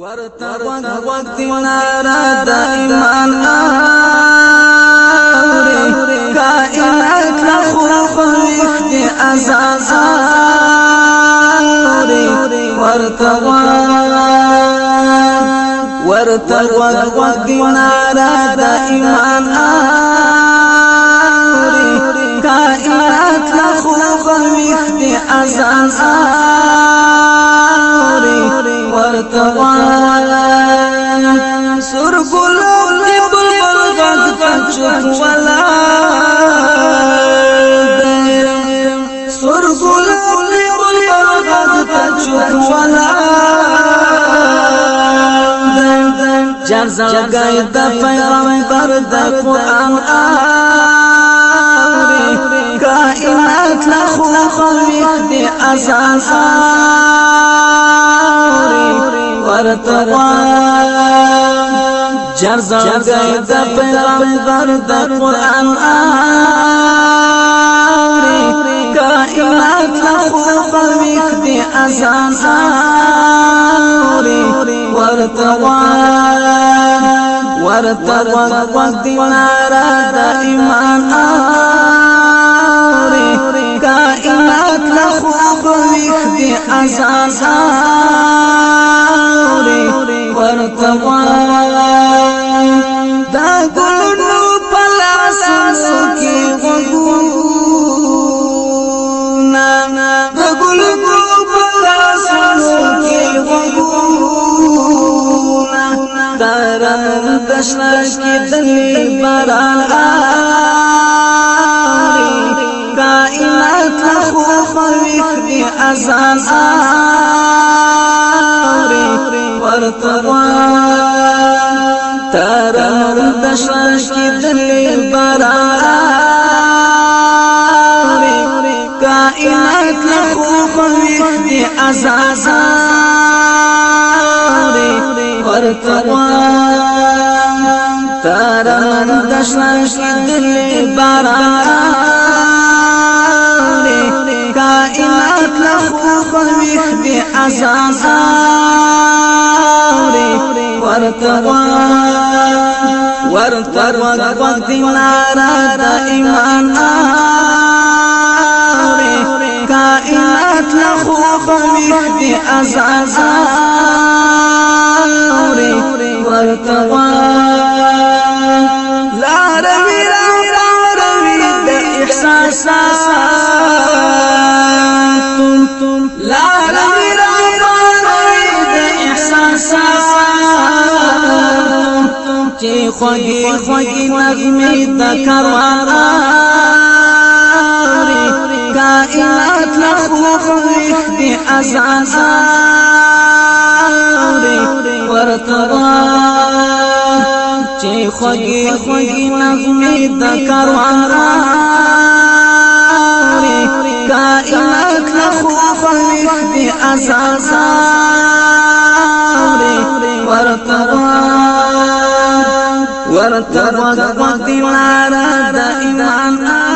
ورته دینارا د ایمان اوري کائنات لا خو خو دي چوپ ولا سر ګل دی ته چوپ ولا جر زړګای د پیغمبر د قران اوري کائنات لا خو خو دې أساس ورته جر زړګي د پیغمبر د قرآن اوري کائنات له خوښ دي اذان اوري ورته ورته وقت نارا د ایمان اوري کائنات له خوښ دي اذان دشنا کی دلی باران آری کائنات لخو خویخ ازان آری ورطوان تارم دشنا کی دلی باران آری کائنات ازان آری ورطوان دشمن شدل باران کائنات لخو خویخ دی ازان آوری ورتوان ورتوان وقت نارا دا ایمان آوری کائنات لخو خویخ دی ازان آوری خوږي خوږي نغمې د کاروان آري کائنات لا مخلص دي اذان آري ورتبا چې خوږي خوږي نغمې د کاروان آري کائنات لا مخلص دي اذان تر وقت لارا دا ایمان آ